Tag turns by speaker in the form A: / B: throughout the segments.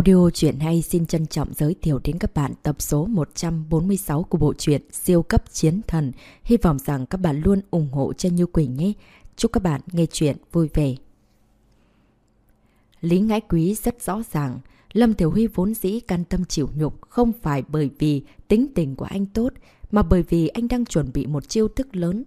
A: Audio truyện hay xin trân trọng giới thiệu đến các bạn tập số 146 của bộ truyện Siêu cấp chiến thần. Hy vọng rằng các bạn luôn ủng hộ cho Như Quỳnh nhé. Chúc các bạn nghe truyện vui vẻ. Lý Ngãi Quý rất rõ ràng, Lâm Tiểu Huy vốn dĩ can tâm chịu nhục không phải bởi vì tính tình của anh tốt, mà bởi vì anh đang chuẩn bị một chiêu thức lớn.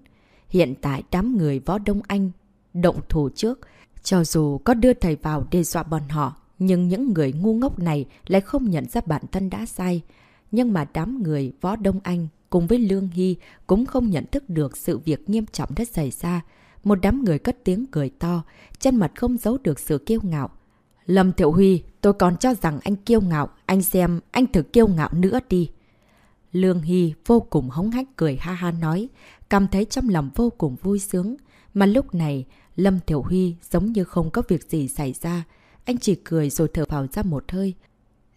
A: Hiện tại đám người võ Đông Anh động thủ trước, cho dù có đưa thầy vào đe dọa bọn họ, nhưng những người ngu ngốc này lại không nhận ra bản thân đã sai. Nhưng mà đám người Võ Đông Anh cùng với Lương Hy cũng không nhận thức được sự việc nghiêm trọng đã xảy ra. Một đám người cất tiếng cười to, chân mặt không giấu được sự kiêu ngạo. Lâm Thiệu Huy, tôi còn cho rằng anh kiêu ngạo, anh xem, anh thử kiêu ngạo nữa đi. Lương Hy vô cùng hống hách cười ha ha nói, cảm thấy trong lòng vô cùng vui sướng. Mà lúc này, Lâm Thiểu Huy giống như không có việc gì xảy ra. Anh chỉ cười rồi thở vào ra một hơi.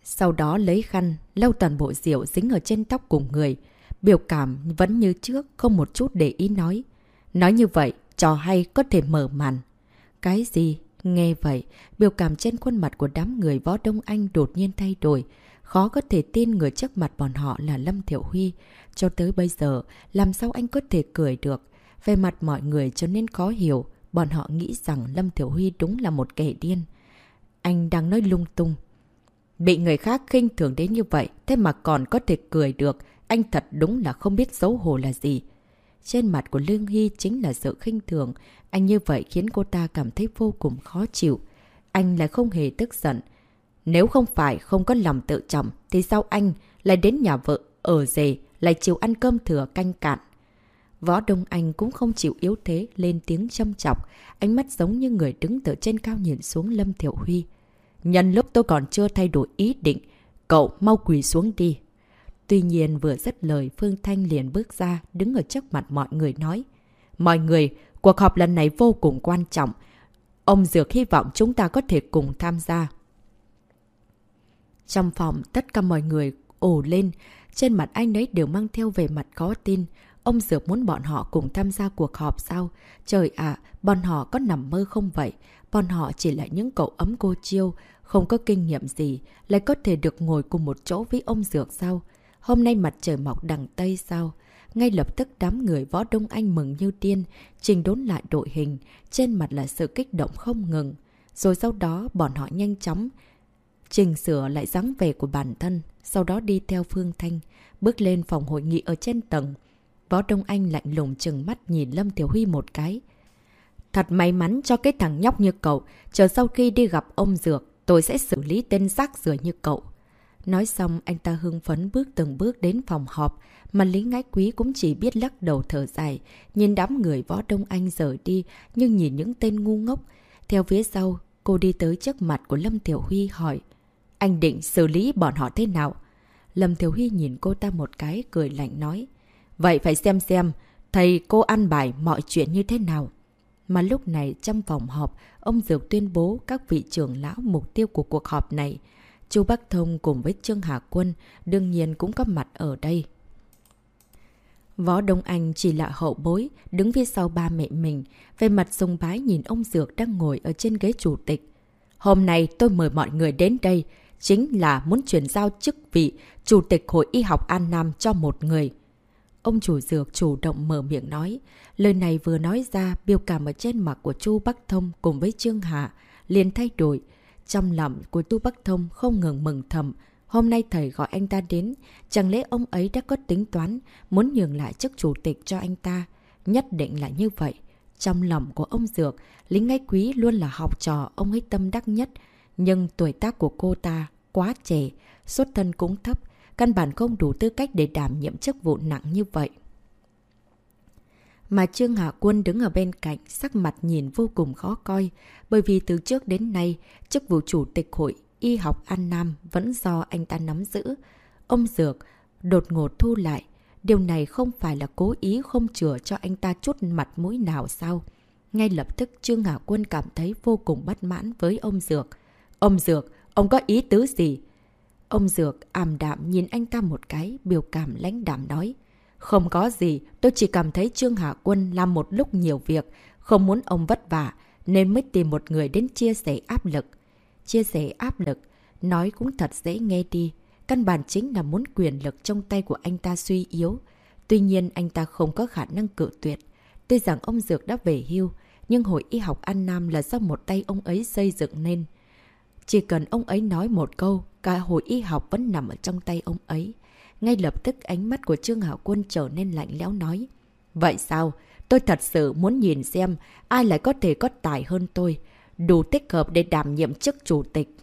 A: Sau đó lấy khăn, lau toàn bộ rượu dính ở trên tóc của người. Biểu cảm vẫn như trước, không một chút để ý nói. Nói như vậy, trò hay có thể mở màn. Cái gì? Nghe vậy, biểu cảm trên khuôn mặt của đám người võ Đông Anh đột nhiên thay đổi. Khó có thể tin người trước mặt bọn họ là Lâm thiệu Huy. Cho tới bây giờ, làm sao anh có thể cười được? Về mặt mọi người cho nên khó hiểu, bọn họ nghĩ rằng Lâm Thiểu Huy đúng là một kẻ điên. Anh đang nói lung tung. Bị người khác khinh thường đến như vậy, thế mà còn có thể cười được. Anh thật đúng là không biết xấu hổ là gì. Trên mặt của Lương Hy chính là sự khinh thường. Anh như vậy khiến cô ta cảm thấy vô cùng khó chịu. Anh lại không hề tức giận. Nếu không phải không có lòng tự trọng, thì sao anh lại đến nhà vợ ở dề lại chịu ăn cơm thừa canh cạn? Võ Đông Anh cũng không chịu yếu thế, lên tiếng châm chọc. Ánh mắt giống như người đứng từ trên cao nhìn xuống Lâm Thiểu Huy. Nhân lúc tôi còn chưa thay đổi ý định, cậu mau quỳ xuống đi. Tuy nhiên vừa dứt lời Phương Thanh liền bước ra, đứng ở trước mặt mọi người nói. Mọi người, cuộc họp lần này vô cùng quan trọng. Ông Dược hy vọng chúng ta có thể cùng tham gia. Trong phòng, tất cả mọi người ổ lên. Trên mặt anh ấy đều mang theo về mặt khó tin. Ông Dược muốn bọn họ cùng tham gia cuộc họp sao? Trời ạ, bọn họ có nằm mơ không vậy? Bọn họ chỉ là những cậu ấm cô chiêu, không có kinh nghiệm gì, lại có thể được ngồi cùng một chỗ với ông Dược sao? Hôm nay mặt trời mọc đằng Tây sao? Ngay lập tức đám người võ Đông Anh mừng như tiên, trình đốn lại đội hình, trên mặt là sự kích động không ngừng. Rồi sau đó bọn họ nhanh chóng trình sửa lại dáng vẻ của bản thân, sau đó đi theo Phương Thanh, bước lên phòng hội nghị ở trên tầng. Võ Đông Anh lạnh lùng chừng mắt nhìn Lâm Thiểu Huy một cái. Thật may mắn cho cái thằng nhóc như cậu, chờ sau khi đi gặp ông Dược, tôi sẽ xử lý tên rác rưởi như cậu. Nói xong, anh ta hưng phấn bước từng bước đến phòng họp, mà Lý Ngãi Quý cũng chỉ biết lắc đầu thở dài, nhìn đám người võ Đông Anh rời đi, nhưng nhìn những tên ngu ngốc. Theo phía sau, cô đi tới trước mặt của Lâm Tiểu Huy hỏi, anh định xử lý bọn họ thế nào? Lâm Tiểu Huy nhìn cô ta một cái, cười lạnh nói, Vậy phải xem xem, thầy cô ăn bài mọi chuyện như thế nào. Mà lúc này trong phòng họp, ông Dược tuyên bố các vị trưởng lão mục tiêu của cuộc họp này. Chu Bắc Thông cùng với Trương Hà Quân đương nhiên cũng có mặt ở đây. Võ Đông Anh chỉ là hậu bối, đứng phía sau ba mẹ mình, về mặt sùng bái nhìn ông Dược đang ngồi ở trên ghế chủ tịch. Hôm nay tôi mời mọi người đến đây, chính là muốn chuyển giao chức vị Chủ tịch Hội Y học An Nam cho một người. Ông chủ dược chủ động mở miệng nói. Lời này vừa nói ra, biểu cảm ở trên mặt của Chu Bắc Thông cùng với Trương Hạ liền thay đổi. Trong lòng của Tu Bắc Thông không ngừng mừng thầm. Hôm nay thầy gọi anh ta đến, chẳng lẽ ông ấy đã có tính toán, muốn nhường lại chức chủ tịch cho anh ta? Nhất định là như vậy. Trong lòng của ông Dược, lính ngay quý luôn là học trò ông ấy tâm đắc nhất. Nhưng tuổi tác của cô ta quá trẻ, xuất thân cũng thấp, căn bản không đủ tư cách để đảm nhiệm chức vụ nặng như vậy. Mà Trương Hạ Quân đứng ở bên cạnh, sắc mặt nhìn vô cùng khó coi, bởi vì từ trước đến nay, chức vụ chủ tịch hội y học An Nam vẫn do anh ta nắm giữ. Ông Dược đột ngột thu lại, điều này không phải là cố ý không chừa cho anh ta chút mặt mũi nào sao? Ngay lập tức Trương Hạ Quân cảm thấy vô cùng bất mãn với ông Dược. Ông Dược, ông có ý tứ gì? Ông Dược ảm đạm nhìn anh ta một cái, biểu cảm lãnh đạm nói. Không có gì, tôi chỉ cảm thấy Trương Hạ Quân làm một lúc nhiều việc, không muốn ông vất vả, nên mới tìm một người đến chia sẻ áp lực. Chia sẻ áp lực, Nói cũng thật dễ nghe đi. Căn bản chính là muốn quyền lực trong tay của anh ta suy yếu. Tuy nhiên anh ta không có khả năng cự tuyệt. Tuy rằng ông Dược đã về hưu, nhưng hội y học An Nam là do một tay ông ấy xây dựng nên. Chỉ cần ông ấy nói một câu, cả hội y học vẫn nằm ở trong tay ông ấy. Ngay lập tức ánh mắt của Trương Hảo Quân trở nên lạnh lẽo nói. Vậy sao? Tôi thật sự muốn nhìn xem ai lại có thể có tài hơn tôi. Đủ tích hợp để đảm nhiệm chức chủ tịch.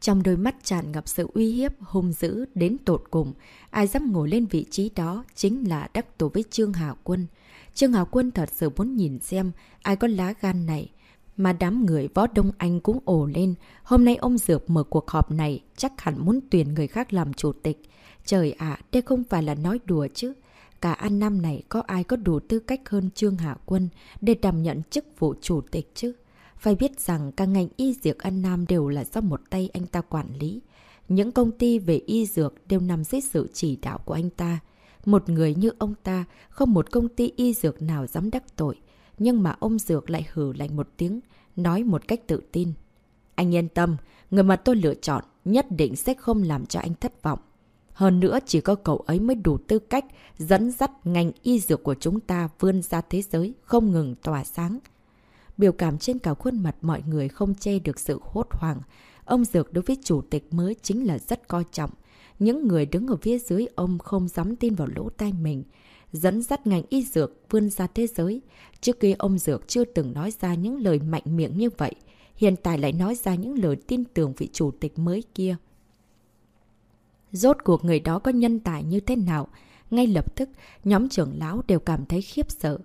A: Trong đôi mắt tràn ngập sự uy hiếp, hung dữ đến tột cùng. Ai dám ngồi lên vị trí đó chính là đắc tổ với Trương Hảo Quân. Trương Hảo Quân thật sự muốn nhìn xem ai có lá gan này. Mà đám người võ Đông Anh cũng ổ lên. Hôm nay ông Dược mở cuộc họp này chắc hẳn muốn tuyển người khác làm chủ tịch. Trời ạ, à, đây không phải là nói đùa chứ. Cả An Nam này có ai có đủ tư cách hơn Trương Hạ Quân để đảm nhận chức vụ chủ tịch chứ? Phải biết rằng cả ngành y dược An Nam đều là do một tay anh ta quản lý. Những công ty về y dược đều nằm dưới sự chỉ đạo của anh ta. Một người như ông ta, không một công ty y dược nào dám đắc tội. Nhưng mà ông Dược lại hử lạnh một tiếng, nói một cách tự tin. Anh yên tâm, người mà tôi lựa chọn nhất định sẽ không làm cho anh thất vọng. Hơn nữa chỉ có cậu ấy mới đủ tư cách dẫn dắt ngành y dược của chúng ta vươn ra thế giới không ngừng tỏa sáng. Biểu cảm trên cả khuôn mặt mọi người không che được sự hốt hoảng. Ông Dược đối với chủ tịch mới chính là rất coi trọng. Những người đứng ở phía dưới ông không dám tin vào lỗ tai mình. Dẫn dắt ngành y dược vươn ra thế giới. Trước kia ông Dược chưa từng nói ra những lời mạnh miệng như vậy. Hiện tại lại nói ra những lời tin tưởng vị chủ tịch mới kia. Rốt cuộc người đó có nhân tài như thế nào? Ngay lập tức, nhóm trưởng lão đều cảm thấy khiếp sợ.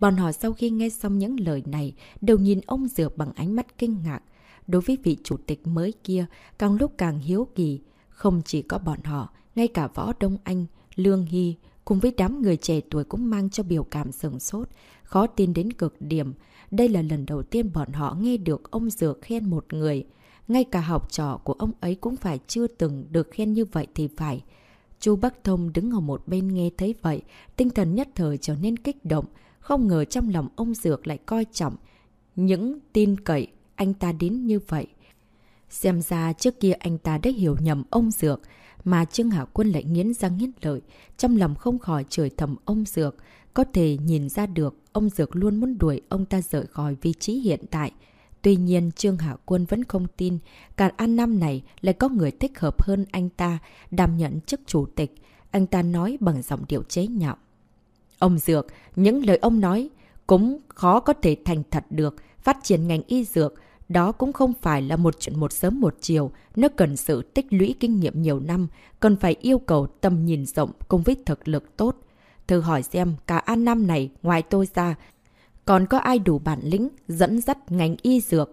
A: Bọn họ sau khi nghe xong những lời này, đều nhìn ông Dược bằng ánh mắt kinh ngạc. Đối với vị chủ tịch mới kia, càng lúc càng hiếu kỳ. Không chỉ có bọn họ, ngay cả Võ Đông Anh, Lương Hy, cùng với đám người trẻ tuổi cũng mang cho biểu cảm sừng sốt, khó tin đến cực điểm. Đây là lần đầu tiên bọn họ nghe được ông Dược khen một người. Ngay cả học trò của ông ấy cũng phải chưa từng được khen như vậy thì phải. Chu Bắc Thông đứng ở một bên nghe thấy vậy, tinh thần nhất thời trở nên kích động. Không ngờ trong lòng ông Dược lại coi trọng những tin cậy anh ta đến như vậy. Xem ra trước kia anh ta đã hiểu nhầm ông Dược, mà Trương Hảo Quân lại nghiến răng nghiến lợi, trong lòng không khỏi chửi thầm ông Dược. Có thể nhìn ra được, ông Dược luôn muốn đuổi ông ta rời khỏi vị trí hiện tại. Tuy nhiên, Trương Hạ Quân vẫn không tin, cả An Nam này lại có người thích hợp hơn anh ta, đảm nhận chức chủ tịch. Anh ta nói bằng giọng điệu chế nhạo. Ông Dược, những lời ông nói cũng khó có thể thành thật được. Phát triển ngành y dược, đó cũng không phải là một chuyện một sớm một chiều. Nó cần sự tích lũy kinh nghiệm nhiều năm, cần phải yêu cầu tầm nhìn rộng cùng với thực lực tốt. Thử hỏi xem, cả An Nam này, ngoài tôi ra, còn có ai đủ bản lĩnh dẫn dắt ngành y dược?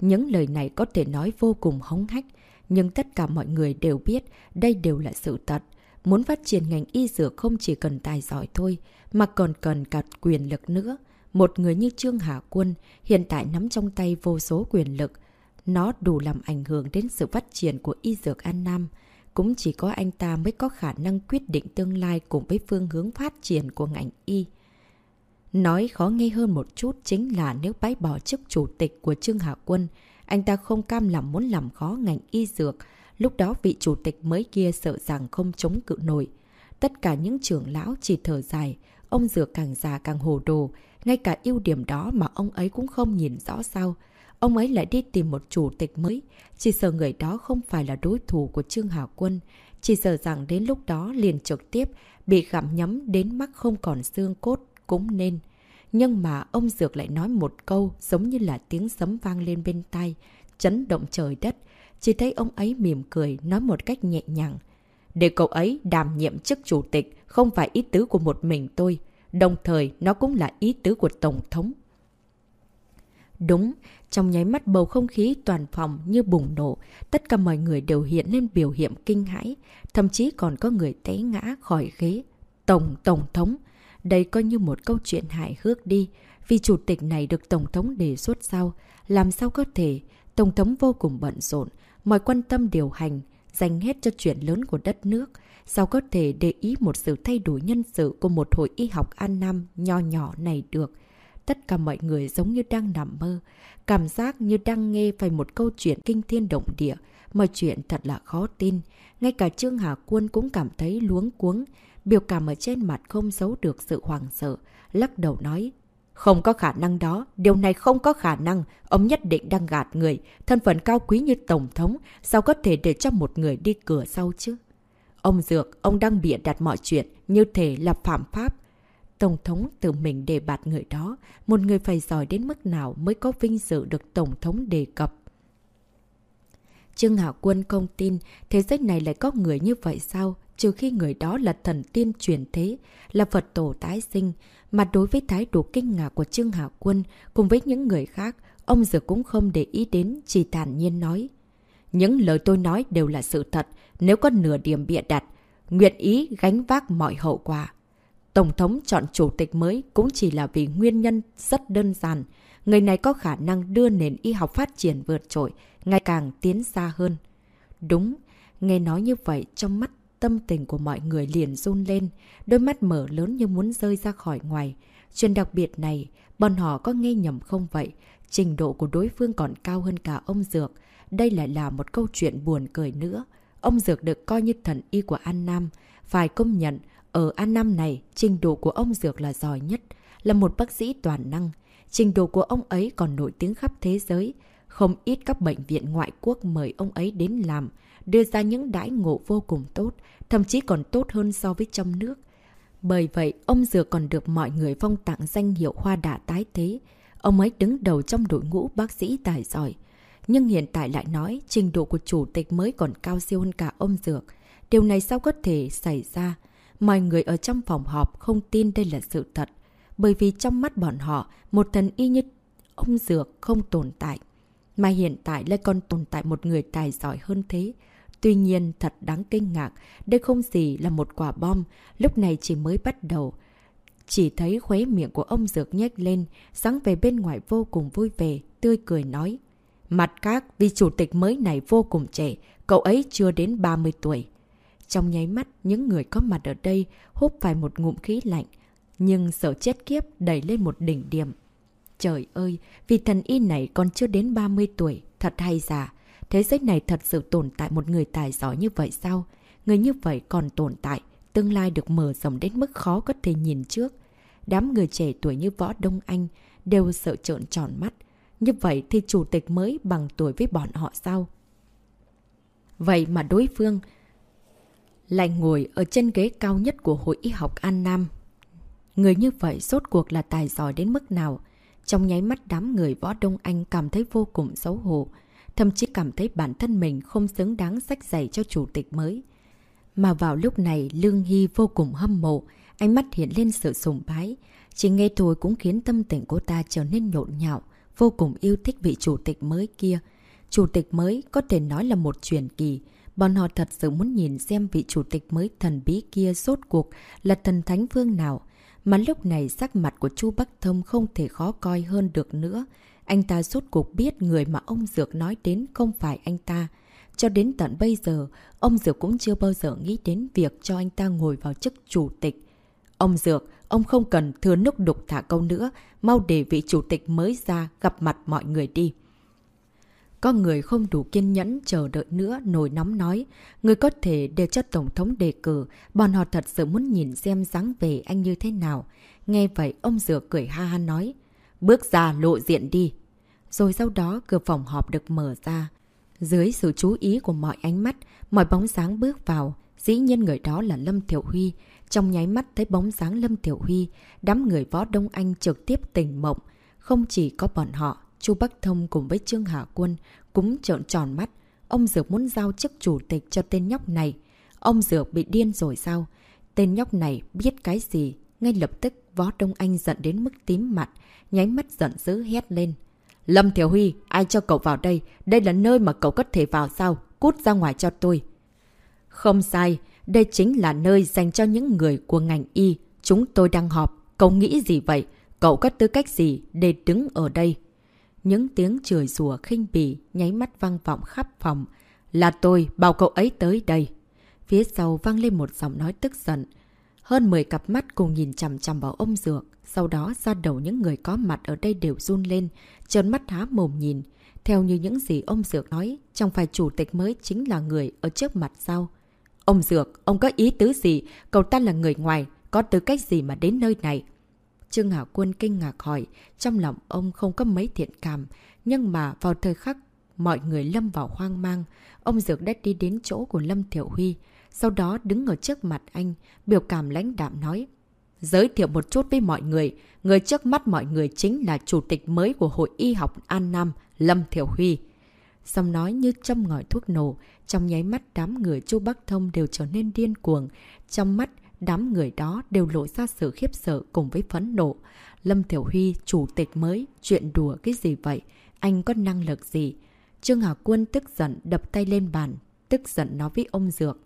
A: Những lời này có thể nói vô cùng hống hách, nhưng tất cả mọi người đều biết đây đều là sự thật. Muốn phát triển ngành y dược không chỉ cần tài giỏi thôi, mà còn cần cả quyền lực nữa. Một người như Trương Hà Quân hiện tại nắm trong tay vô số quyền lực. Nó đủ làm ảnh hưởng đến sự phát triển của y dược An Nam. Cũng chỉ có anh ta mới có khả năng quyết định tương lai cùng với phương hướng phát triển của ngành y. Nói khó nghe hơn một chút chính là nếu bái bỏ chức chủ tịch của Trương Hạ Quân, anh ta không cam lòng muốn làm khó ngành y dược. Lúc đó vị chủ tịch mới kia sợ rằng không chống cự nổi. Tất cả những trưởng lão chỉ thở dài, ông Dược càng già càng hồ đồ. Ngay cả ưu điểm đó mà ông ấy cũng không nhìn rõ sao. Ông ấy lại đi tìm một chủ tịch mới. Chỉ sợ người đó không phải là đối thủ của Trương hà Quân. Chỉ sợ rằng đến lúc đó liền trực tiếp bị gặm nhấm đến mắt không còn xương cốt cũng nên. Nhưng mà ông Dược lại nói một câu giống như là tiếng sấm vang lên bên tai, chấn động trời đất. Chỉ thấy ông ấy mỉm cười, nói một cách nhẹ nhàng. Để cậu ấy đảm nhiệm chức chủ tịch không phải ý tứ của một mình tôi, đồng thời nó cũng là ý tứ của Tổng thống. Đúng, trong nháy mắt bầu không khí toàn phòng như bùng nổ, tất cả mọi người đều hiện lên biểu hiện kinh hãi, thậm chí còn có người té ngã khỏi ghế. Tổng Tổng thống, đây coi như một câu chuyện hài hước đi, vì chủ tịch này được Tổng thống đề xuất sau. Làm sao có thể? Tổng thống vô cùng bận rộn, mọi quan tâm điều hành, dành hết cho chuyện lớn của đất nước. Sao có thể để ý một sự thay đổi nhân sự của một hội y học An Nam nho nhỏ này được? tất cả mọi người giống như đang nằm mơ. Cảm giác như đang nghe phải một câu chuyện kinh thiên động địa. Mọi chuyện thật là khó tin. Ngay cả Trương Hà Quân cũng cảm thấy luống cuống. Biểu cảm ở trên mặt không giấu được sự hoảng sợ. Lắc đầu nói. Không có khả năng đó, điều này không có khả năng, ông nhất định đang gạt người, thân phận cao quý như Tổng thống, sao có thể để cho một người đi cửa sau chứ? Ông Dược, ông đang bịa đặt mọi chuyện, như thể là phạm pháp. Tổng thống tự mình đề bạt người đó, một người phải giỏi đến mức nào mới có vinh dự được Tổng thống đề cập. Trương Hảo Quân không tin thế giới này lại có người như vậy sao? Trừ khi người đó là thần tiên truyền thế, là Phật tổ tái sinh. Mà đối với thái độ kinh ngạc của Trương Hảo Quân cùng với những người khác, ông Dược cũng không để ý đến, chỉ thản nhiên nói. Những lời tôi nói đều là sự thật, nếu có nửa điểm bịa đặt, nguyện ý gánh vác mọi hậu quả. Tổng thống chọn chủ tịch mới cũng chỉ là vì nguyên nhân rất đơn giản. Người này có khả năng đưa nền y học phát triển vượt trội, ngày càng tiến xa hơn. Đúng, nghe nói như vậy trong mắt tâm tình của mọi người liền run lên, đôi mắt mở lớn như muốn rơi ra khỏi ngoài. Chuyện đặc biệt này, bọn họ có nghe nhầm không vậy? Trình độ của đối phương còn cao hơn cả ông Dược. Đây lại là một câu chuyện buồn cười nữa. Ông Dược được coi như thần y của An Nam. Phải công nhận, ở An Nam này, trình độ của ông Dược là giỏi nhất, là một bác sĩ toàn năng. Trình độ của ông ấy còn nổi tiếng khắp thế giới. Không ít các bệnh viện ngoại quốc mời ông ấy đến làm, đưa ra những đãi ngộ vô cùng tốt, thậm chí còn tốt hơn so với trong nước. Bởi vậy, ông Dược còn được mọi người phong tặng danh hiệu hoa đả tái thế. Ông ấy đứng đầu trong đội ngũ bác sĩ tài giỏi. Nhưng hiện tại lại nói trình độ của chủ tịch mới còn cao siêu hơn cả ông Dược. Điều này sao có thể xảy ra? Mọi người ở trong phòng họp không tin đây là sự thật. Bởi vì trong mắt bọn họ, một thần y như ông Dược không tồn tại. Mà hiện tại lại còn tồn tại một người tài giỏi hơn thế. Tuy nhiên, thật đáng kinh ngạc, đây không gì là một quả bom, lúc này chỉ mới bắt đầu. Chỉ thấy khuế miệng của ông Dược nhếch lên, sáng về bên ngoài vô cùng vui vẻ, tươi cười nói. Mặt khác, vì chủ tịch mới này vô cùng trẻ, cậu ấy chưa đến 30 tuổi. Trong nháy mắt, những người có mặt ở đây hút phải một ngụm khí lạnh, nhưng sợ chết kiếp đẩy lên một đỉnh điểm. Trời ơi, vì thần y này còn chưa đến 30 tuổi, thật hay giả. Thế giới này thật sự tồn tại một người tài giỏi như vậy sao? Người như vậy còn tồn tại, tương lai được mở rộng đến mức khó có thể nhìn trước. Đám người trẻ tuổi như Võ Đông Anh đều sợ trợn tròn mắt. Như vậy thì chủ tịch mới bằng tuổi với bọn họ sao? Vậy mà đối phương lại ngồi ở trên ghế cao nhất của Hội Y học An Nam. Người như vậy rốt cuộc là tài giỏi đến mức nào? Trong nháy mắt đám người Võ Đông Anh cảm thấy vô cùng xấu hổ thậm chí cảm thấy bản thân mình không xứng đáng sách giày cho chủ tịch mới. Mà vào lúc này, Lương Hy vô cùng hâm mộ, ánh mắt hiện lên sự sùng bái. Chỉ nghe thôi cũng khiến tâm tình cô ta trở nên nhộn nhạo, vô cùng yêu thích vị chủ tịch mới kia. Chủ tịch mới có thể nói là một truyền kỳ. Bọn họ thật sự muốn nhìn xem vị chủ tịch mới thần bí kia rốt cuộc là thần thánh phương nào. Mà lúc này sắc mặt của chu Bắc Thông không thể khó coi hơn được nữa. Anh ta rốt cuộc biết người mà ông Dược nói đến không phải anh ta. Cho đến tận bây giờ, ông Dược cũng chưa bao giờ nghĩ đến việc cho anh ta ngồi vào chức chủ tịch. Ông Dược, ông không cần thừa nước đục thả câu nữa, mau để vị chủ tịch mới ra gặp mặt mọi người đi. Có người không đủ kiên nhẫn chờ đợi nữa nổi nóng nói, người có thể để cho Tổng thống đề cử, bọn họ thật sự muốn nhìn xem dáng về anh như thế nào. Nghe vậy ông dừa cười ha ha nói, bước ra lộ diện đi. Rồi sau đó cửa phòng họp được mở ra. Dưới sự chú ý của mọi ánh mắt, mọi bóng sáng bước vào. Dĩ nhiên người đó là Lâm Thiểu Huy. Trong nháy mắt thấy bóng dáng Lâm tiểu Huy, đám người võ Đông Anh trực tiếp tỉnh mộng. Không chỉ có bọn họ, chu Bắc Thông cùng với Trương Hạ Quân cũng trợn tròn mắt. Ông Dược muốn giao chức chủ tịch cho tên nhóc này. Ông Dược bị điên rồi sao? Tên nhóc này biết cái gì? Ngay lập tức võ Đông Anh giận đến mức tím mặt, nháy mắt giận dữ hét lên. Lâm Thiểu Huy, ai cho cậu vào đây? Đây là nơi mà cậu có thể vào sao? Cút ra ngoài cho tôi. Không sai, đây chính là nơi dành cho những người của ngành y. Chúng tôi đang họp. Cậu nghĩ gì vậy? Cậu có tư cách gì để đứng ở đây? Những tiếng chửi rủa khinh bỉ, nháy mắt vang vọng khắp phòng. Là tôi, bảo cậu ấy tới đây. Phía sau vang lên một giọng nói tức giận. Hơn 10 cặp mắt cùng nhìn chằm chằm vào ông Dược. Sau đó ra đầu những người có mặt ở đây đều run lên, trơn mắt há mồm nhìn. Theo như những gì ông Dược nói, trong phải chủ tịch mới chính là người ở trước mặt sao? Ông Dược, ông có ý tứ gì? Cậu ta là người ngoài, có tư cách gì mà đến nơi này? Trương Hảo Quân kinh ngạc hỏi, trong lòng ông không có mấy thiện cảm, nhưng mà vào thời khắc mọi người lâm vào hoang mang, ông Dược đã đi đến chỗ của Lâm Thiểu Huy, sau đó đứng ở trước mặt anh, biểu cảm lãnh đạm nói. Giới thiệu một chút với mọi người, người trước mắt mọi người chính là chủ tịch mới của Hội Y học An Nam, Lâm Thiểu Huy. Xong nói như châm ngòi thuốc nổ, trong nháy mắt đám người chu Bắc Thông đều trở nên điên cuồng. Trong mắt, đám người đó đều lộ ra sự khiếp sợ cùng với phấn nộ. Lâm Thiểu Huy, chủ tịch mới, chuyện đùa cái gì vậy? Anh có năng lực gì? Trương Hà Quân tức giận đập tay lên bàn, tức giận nói với ông Dược.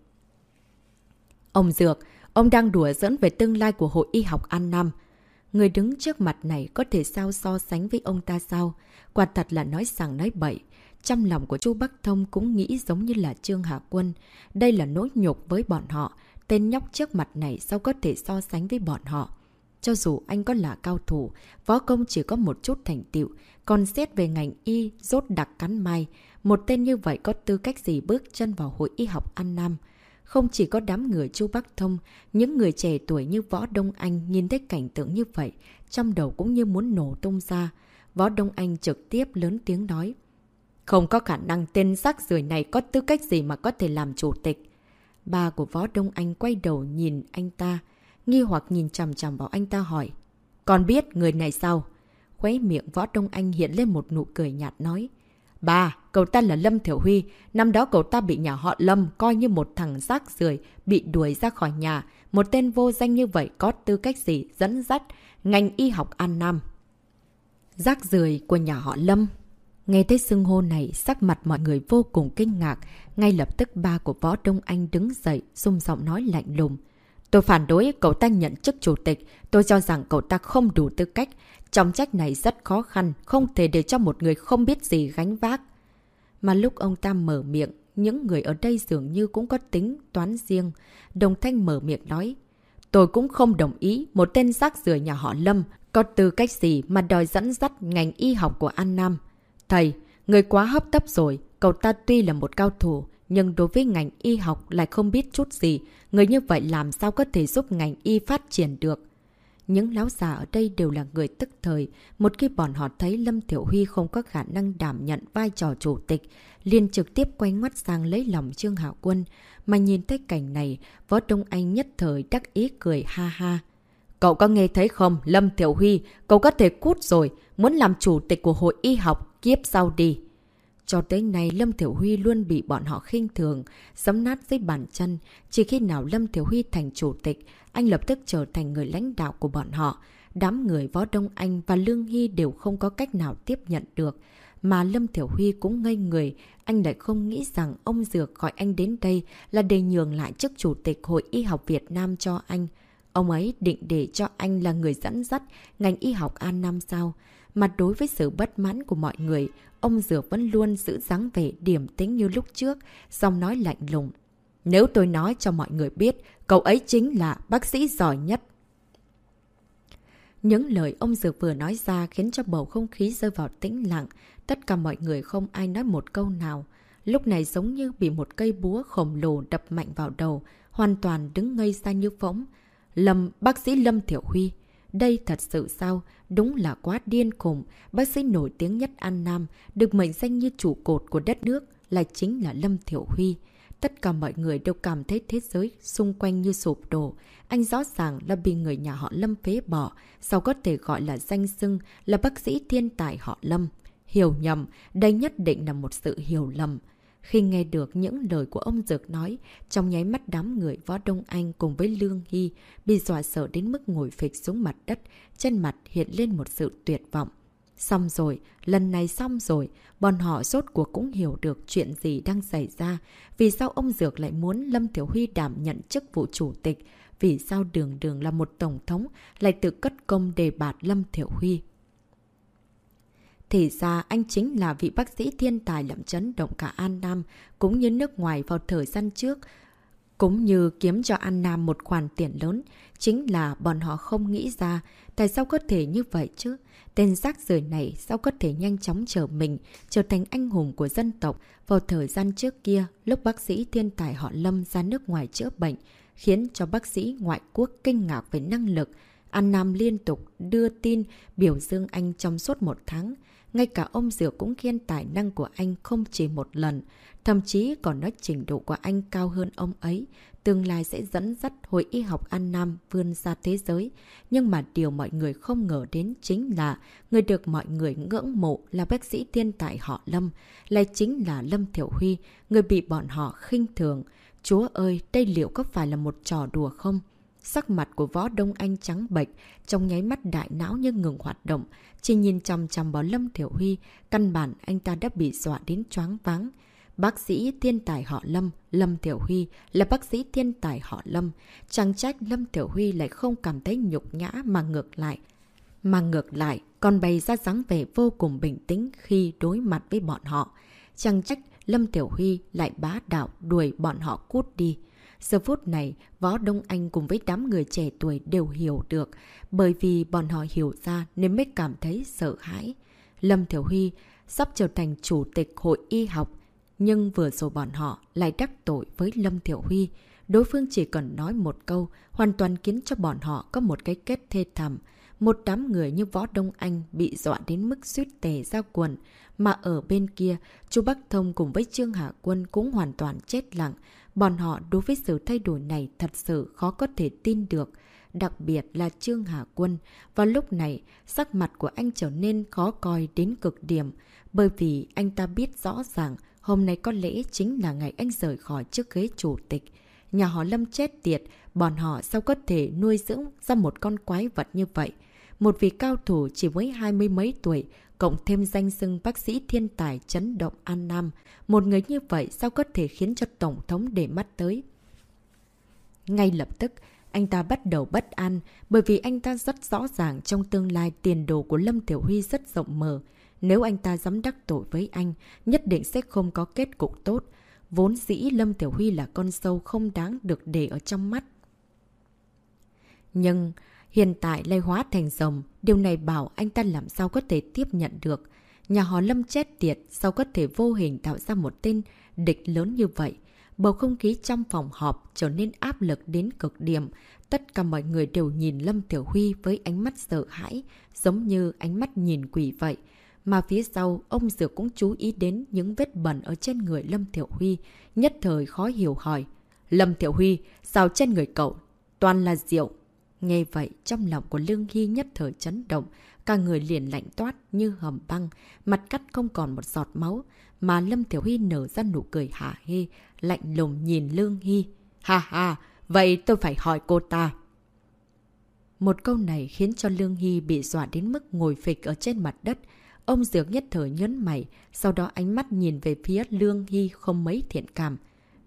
A: Ông Dược, ông đang đùa dẫn về tương lai của Hội Y học An Nam. Người đứng trước mặt này có thể sao so sánh với ông ta sao? Quả thật là nói rằng nói bậy. Trong lòng của chu Bắc Thông cũng nghĩ giống như là Trương Hạ Quân. Đây là nỗi nhục với bọn họ. Tên nhóc trước mặt này sao có thể so sánh với bọn họ? Cho dù anh có là cao thủ, võ công chỉ có một chút thành tựu, còn xét về ngành y, rốt đặc cắn mai, một tên như vậy có tư cách gì bước chân vào hội y học An Nam? Không chỉ có đám người chu Bắc Thông, những người trẻ tuổi như Võ Đông Anh nhìn thấy cảnh tượng như vậy, trong đầu cũng như muốn nổ tung ra. Võ Đông Anh trực tiếp lớn tiếng nói. Không có khả năng tên rác rưởi này có tư cách gì mà có thể làm chủ tịch. Ba của Võ Đông Anh quay đầu nhìn anh ta, nghi hoặc nhìn chằm chằm vào anh ta hỏi. Còn biết người này sao? Khuấy miệng Võ Đông Anh hiện lên một nụ cười nhạt nói. Ba, cậu ta là Lâm Thiểu Huy. Năm đó cậu ta bị nhà họ Lâm coi như một thằng rác rưởi bị đuổi ra khỏi nhà. Một tên vô danh như vậy có tư cách gì dẫn dắt ngành y học An Nam. Rác rưởi của nhà họ Lâm. Nghe thấy xưng hô này, sắc mặt mọi người vô cùng kinh ngạc. Ngay lập tức ba của Võ Đông Anh đứng dậy, rung giọng nói lạnh lùng. Tôi phản đối cậu ta nhận chức chủ tịch. Tôi cho rằng cậu ta không đủ tư cách. Trọng trách này rất khó khăn, không thể để cho một người không biết gì gánh vác. Mà lúc ông ta mở miệng, những người ở đây dường như cũng có tính toán riêng. Đồng Thanh mở miệng nói. Tôi cũng không đồng ý một tên rác rưởi nhà họ Lâm có tư cách gì mà đòi dẫn dắt ngành y học của An Nam. Thầy, người quá hấp tấp rồi, cậu ta tuy là một cao thủ, nhưng đối với ngành y học lại không biết chút gì. Người như vậy làm sao có thể giúp ngành y phát triển được? Những lão già ở đây đều là người tức thời. Một khi bọn họ thấy Lâm Thiểu Huy không có khả năng đảm nhận vai trò chủ tịch, liền trực tiếp quay ngoắt sang lấy lòng Trương Hạo Quân. Mà nhìn thấy cảnh này, Võ Đông Anh nhất thời đắc ý cười ha ha. Cậu có nghe thấy không, Lâm Thiểu Huy, cậu có thể cút rồi, muốn làm chủ tịch của hội y học, kiếp sau đi. Cho tới nay, Lâm Thiểu Huy luôn bị bọn họ khinh thường, giấm nát dưới bàn chân. Chỉ khi nào Lâm Thiểu Huy thành chủ tịch, anh lập tức trở thành người lãnh đạo của bọn họ. Đám người Võ Đông Anh và Lương Hy đều không có cách nào tiếp nhận được. Mà Lâm Thiểu Huy cũng ngây người, anh lại không nghĩ rằng ông Dược gọi anh đến đây là để nhường lại chức chủ tịch Hội Y học Việt Nam cho anh. Ông ấy định để cho anh là người dẫn dắt ngành y học An Nam sao? Mà đối với sự bất mãn của mọi người, ông Dược vẫn luôn giữ dáng vẻ điểm tính như lúc trước, dòng nói lạnh lùng. Nếu tôi nói cho mọi người biết, cậu ấy chính là bác sĩ giỏi nhất. Những lời ông Dược vừa nói ra khiến cho bầu không khí rơi vào tĩnh lặng. Tất cả mọi người không ai nói một câu nào. Lúc này giống như bị một cây búa khổng lồ đập mạnh vào đầu, hoàn toàn đứng ngây ra như phóng. Lâm, bác sĩ Lâm Thiểu Huy. Đây thật sự sao? Đúng là quá điên khủng. Bác sĩ nổi tiếng nhất An Nam, được mệnh danh như trụ cột của đất nước, là chính là Lâm Thiểu Huy. Tất cả mọi người đều cảm thấy thế giới xung quanh như sụp đổ. Anh rõ ràng là bị người nhà họ Lâm phế bỏ, sao có thể gọi là danh xưng là bác sĩ thiên tài họ Lâm. Hiểu nhầm, đây nhất định là một sự hiểu lầm. Khi nghe được những lời của ông Dược nói, trong nháy mắt đám người Võ Đông Anh cùng với Lương Hy bị dọa sợ đến mức ngồi phịch xuống mặt đất, trên mặt hiện lên một sự tuyệt vọng. Xong rồi, lần này xong rồi, bọn họ rốt cuộc cũng hiểu được chuyện gì đang xảy ra. Vì sao ông Dược lại muốn Lâm thiểu Huy đảm nhận chức vụ chủ tịch? Vì sao đường đường là một tổng thống lại tự cất công đề bạt Lâm thiểu Huy? Thì ra anh chính là vị bác sĩ thiên tài lậm chấn động cả An Nam cũng như nước ngoài vào thời gian trước. Cũng như kiếm cho An Nam một khoản tiền lớn, chính là bọn họ không nghĩ ra tại sao có thể như vậy chứ. Tên rác rưởi này sao có thể nhanh chóng trở mình, trở thành anh hùng của dân tộc vào thời gian trước kia lúc bác sĩ thiên tài họ Lâm ra nước ngoài chữa bệnh, khiến cho bác sĩ ngoại quốc kinh ngạc về năng lực. An Nam liên tục đưa tin biểu dương anh trong suốt một tháng. Ngay cả ông Dược cũng khen tài năng của anh không chỉ một lần, thậm chí còn nói trình độ của anh cao hơn ông ấy, tương lai sẽ dẫn dắt hội y học An Nam vươn ra thế giới. Nhưng mà điều mọi người không ngờ đến chính là người được mọi người ngưỡng mộ là bác sĩ thiên tài họ Lâm, lại chính là Lâm Thiểu Huy, người bị bọn họ khinh thường. Chúa ơi, đây liệu có phải là một trò đùa không? Sắc mặt của võ Đông Anh trắng bệch, trong nháy mắt đại não như ngừng hoạt động. Chỉ nhìn chằm chằm vào Lâm Thiểu Huy, căn bản anh ta đã bị dọa đến choáng váng. Bác sĩ thiên tài họ Lâm, Lâm Tiểu Huy là bác sĩ thiên tài họ Lâm. Chẳng trách Lâm Tiểu Huy lại không cảm thấy nhục nhã mà ngược lại. Mà ngược lại, còn bày ra dáng vẻ vô cùng bình tĩnh khi đối mặt với bọn họ. Chẳng trách Lâm Tiểu Huy lại bá đạo đuổi bọn họ cút đi. Giờ phút này, Võ Đông Anh cùng với đám người trẻ tuổi đều hiểu được, bởi vì bọn họ hiểu ra nên mới cảm thấy sợ hãi. Lâm Thiểu Huy sắp trở thành chủ tịch hội y học, nhưng vừa rồi bọn họ lại đắc tội với Lâm Thiểu Huy. Đối phương chỉ cần nói một câu, hoàn toàn khiến cho bọn họ có một cái kết thê thảm. Một đám người như Võ Đông Anh bị dọa đến mức suýt tề ra quần. Mà ở bên kia, chú Bắc Thông cùng với Trương Hạ Quân cũng hoàn toàn chết lặng. Bọn họ đối với sự thay đổi này thật sự khó có thể tin được. Đặc biệt là Trương Hà Quân. Vào lúc này, sắc mặt của anh trở nên khó coi đến cực điểm. Bởi vì anh ta biết rõ ràng hôm nay có lẽ chính là ngày anh rời khỏi chiếc ghế chủ tịch. Nhà họ Lâm chết tiệt, bọn họ sao có thể nuôi dưỡng ra một con quái vật như vậy. Một vị cao thủ chỉ với hai mươi mấy tuổi, cộng thêm danh xưng bác sĩ thiên tài chấn động An Nam. Một người như vậy sao có thể khiến cho Tổng thống để mắt tới? Ngay lập tức, anh ta bắt đầu bất an bởi vì anh ta rất rõ ràng trong tương lai tiền đồ của Lâm Tiểu Huy rất rộng mở. Nếu anh ta dám đắc tội với anh, nhất định sẽ không có kết cục tốt. Vốn dĩ Lâm Tiểu Huy là con sâu không đáng được để ở trong mắt. Nhưng hiện tại lây hóa thành rồng, điều này bảo anh ta làm sao có thể tiếp nhận được. Nhà họ Lâm chết tiệt sao có thể vô hình tạo ra một tên địch lớn như vậy. Bầu không khí trong phòng họp trở nên áp lực đến cực điểm. Tất cả mọi người đều nhìn Lâm Tiểu Huy với ánh mắt sợ hãi, giống như ánh mắt nhìn quỷ vậy. Mà phía sau, ông Dược cũng chú ý đến những vết bẩn ở trên người Lâm Tiểu Huy, nhất thời khó hiểu hỏi. Lâm Tiểu Huy, sao trên người cậu? Toàn là rượu. Nghe vậy, trong lòng của Lương Hy nhất thời chấn động, cả người liền lạnh toát như hầm băng, mặt cắt không còn một giọt máu, mà Lâm Tiểu Huy nở ra nụ cười hả hê, lạnh lùng nhìn Lương Hy. Ha ha, vậy tôi phải hỏi cô ta. Một câu này khiến cho Lương Hy bị dọa đến mức ngồi phịch ở trên mặt đất, Ông Dược nhất thời nhấn mày, sau đó ánh mắt nhìn về phía Lương Hy không mấy thiện cảm.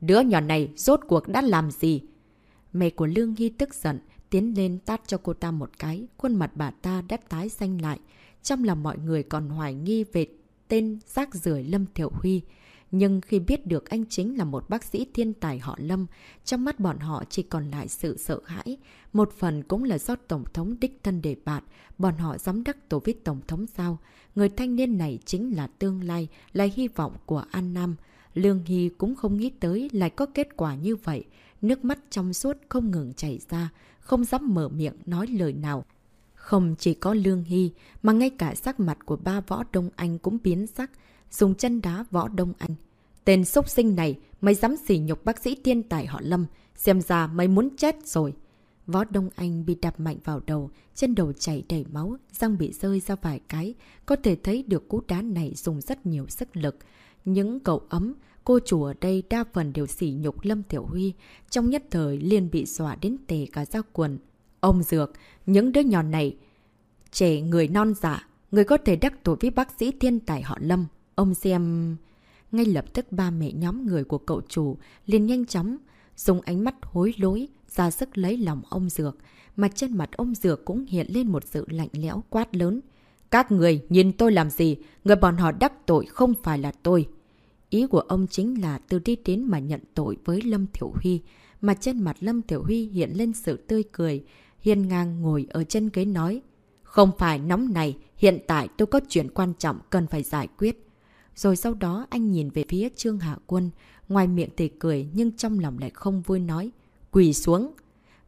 A: Đứa nhỏ này rốt cuộc đã làm gì? Mẹ của Lương Hy tức giận, tiến lên tát cho cô ta một cái, khuôn mặt bà ta đã tái xanh lại. Trong lòng mọi người còn hoài nghi về tên rác rưởi Lâm Thiệu Huy. Nhưng khi biết được anh chính là một bác sĩ thiên tài họ Lâm, trong mắt bọn họ chỉ còn lại sự sợ hãi. Một phần cũng là do Tổng thống đích thân đề bạt, bọn họ dám đắc tổ với Tổng thống sao. Người thanh niên này chính là tương lai, là hy vọng của An Nam. Lương Hy cũng không nghĩ tới lại có kết quả như vậy. Nước mắt trong suốt không ngừng chảy ra, không dám mở miệng nói lời nào. Không chỉ có Lương Hy, mà ngay cả sắc mặt của ba võ Đông Anh cũng biến sắc, dùng chân đá võ Đông Anh. Tên sốc sinh này, mày dám xỉ nhục bác sĩ thiên tài họ Lâm, xem ra mày muốn chết rồi. Võ Đông Anh bị đập mạnh vào đầu, trên đầu chảy đầy máu, răng bị rơi ra vài cái. Có thể thấy được cú đá này dùng rất nhiều sức lực. Những cậu ấm, cô chủ ở đây đa phần đều sỉ nhục Lâm Tiểu Huy. Trong nhất thời liền bị dọa đến tề cả ra quần. Ông Dược, những đứa nhỏ này, trẻ người non dạ, người có thể đắc tội với bác sĩ thiên tài họ Lâm. Ông xem... Ngay lập tức ba mẹ nhóm người của cậu chủ liền nhanh chóng dùng ánh mắt hối lối ra sức lấy lòng ông Dược. Mà trên mặt ông Dược cũng hiện lên một sự lạnh lẽo quát lớn. Các người nhìn tôi làm gì? Người bọn họ đắc tội không phải là tôi. Ý của ông chính là từ đi đến mà nhận tội với Lâm Thiểu Huy. mà trên mặt Lâm Tiểu Huy hiện lên sự tươi cười. Hiên ngang ngồi ở chân ghế nói. Không phải nóng này, hiện tại tôi có chuyện quan trọng cần phải giải quyết. Rồi sau đó anh nhìn về phía Trương Hạ Quân, ngoài miệng thì cười nhưng trong lòng lại không vui nói. Quỳ xuống!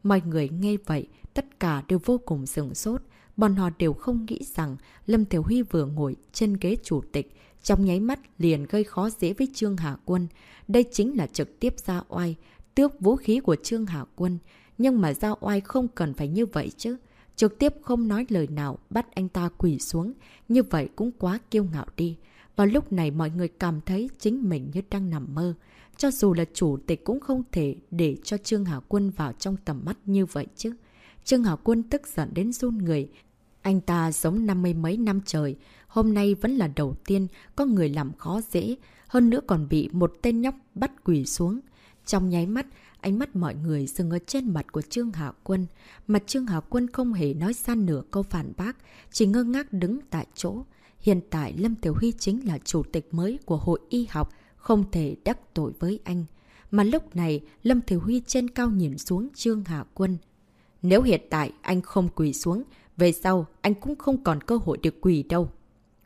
A: Mọi người nghe vậy, tất cả đều vô cùng sừng sốt. Bọn họ đều không nghĩ rằng Lâm Tiểu Huy vừa ngồi trên ghế chủ tịch, trong nháy mắt liền gây khó dễ với Trương Hà Quân. Đây chính là trực tiếp ra oai, tước vũ khí của Trương Hà Quân. Nhưng mà ra oai không cần phải như vậy chứ. Trực tiếp không nói lời nào bắt anh ta quỳ xuống. Như vậy cũng quá kiêu ngạo đi. Vào lúc này mọi người cảm thấy chính mình như đang nằm mơ. Cho dù là chủ tịch cũng không thể để cho Trương Hà Quân vào trong tầm mắt như vậy chứ. Trương Hà Quân tức giận đến run người. Anh ta sống năm mươi mấy năm trời, hôm nay vẫn là đầu tiên có người làm khó dễ, hơn nữa còn bị một tên nhóc bắt quỳ xuống. Trong nháy mắt, ánh mắt mọi người dừng ở trên mặt của Trương Hạ Quân. Mặt Trương Hạ Quân không hề nói ra nửa câu phản bác, chỉ ngơ ngác đứng tại chỗ. Hiện tại Lâm Tiểu Huy chính là chủ tịch mới của hội y học, không thể đắc tội với anh. Mà lúc này, Lâm Tiểu Huy trên cao nhìn xuống Trương Hạ Quân. Nếu hiện tại anh không quỳ xuống, về sau anh cũng không còn cơ hội được quỳ đâu.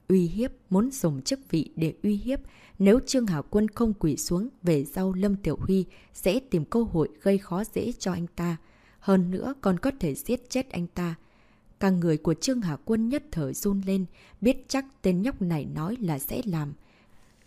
A: Uy hiếp, muốn dùng chức vị để uy hiếp. Nếu Trương Hảo Quân không quỳ xuống, về sau Lâm Tiểu Huy sẽ tìm cơ hội gây khó dễ cho anh ta. Hơn nữa còn có thể giết chết anh ta. Cả người của Trương Hà Quân nhất thời run lên, biết chắc tên nhóc này nói là sẽ làm.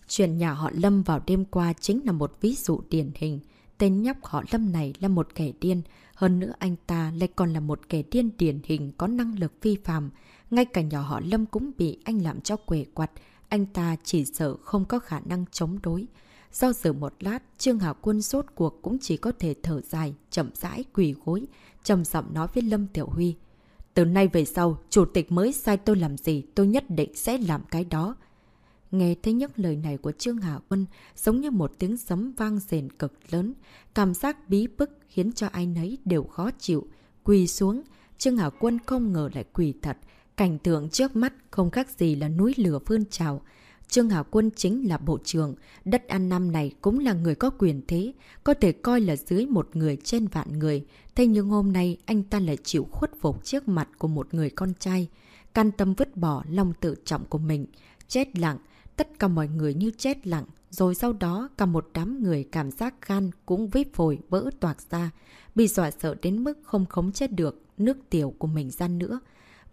A: Chuyện nhà họ Lâm vào đêm qua chính là một ví dụ điển hình. Tên nhóc họ Lâm này là một kẻ điên, hơn nữa anh ta lại còn là một kẻ điên điển hình có năng lực phi phàm. Ngay cả nhỏ họ Lâm cũng bị anh làm cho quể quặt, anh ta chỉ sợ không có khả năng chống đối. Do dự một lát, Trương Hảo Quân rốt cuộc cũng chỉ có thể thở dài, chậm rãi, quỳ gối, trầm giọng nói với Lâm Tiểu Huy. Từ nay về sau, chủ tịch mới sai tôi làm gì, tôi nhất định sẽ làm cái đó. Nghe thấy nhất lời này của Trương Hà Quân giống như một tiếng sấm vang rền cực lớn. Cảm giác bí bức khiến cho ai nấy đều khó chịu. Quỳ xuống, Trương Hà Quân không ngờ lại quỳ thật. Cảnh tượng trước mắt không khác gì là núi lửa vươn trào. Trương Hà Quân chính là bộ trưởng, đất An Nam này cũng là người có quyền thế, có thể coi là dưới một người trên vạn người. Thế nhưng hôm nay anh ta lại chịu khuất phục trước mặt của một người con trai, can tâm vứt bỏ lòng tự trọng của mình, chết lặng, Tất cả mọi người như chết lặng, rồi sau đó cả một đám người cảm giác gan cũng vết phổi vỡ toạc ra, bị dọa sợ đến mức không khống chết được nước tiểu của mình ra nữa.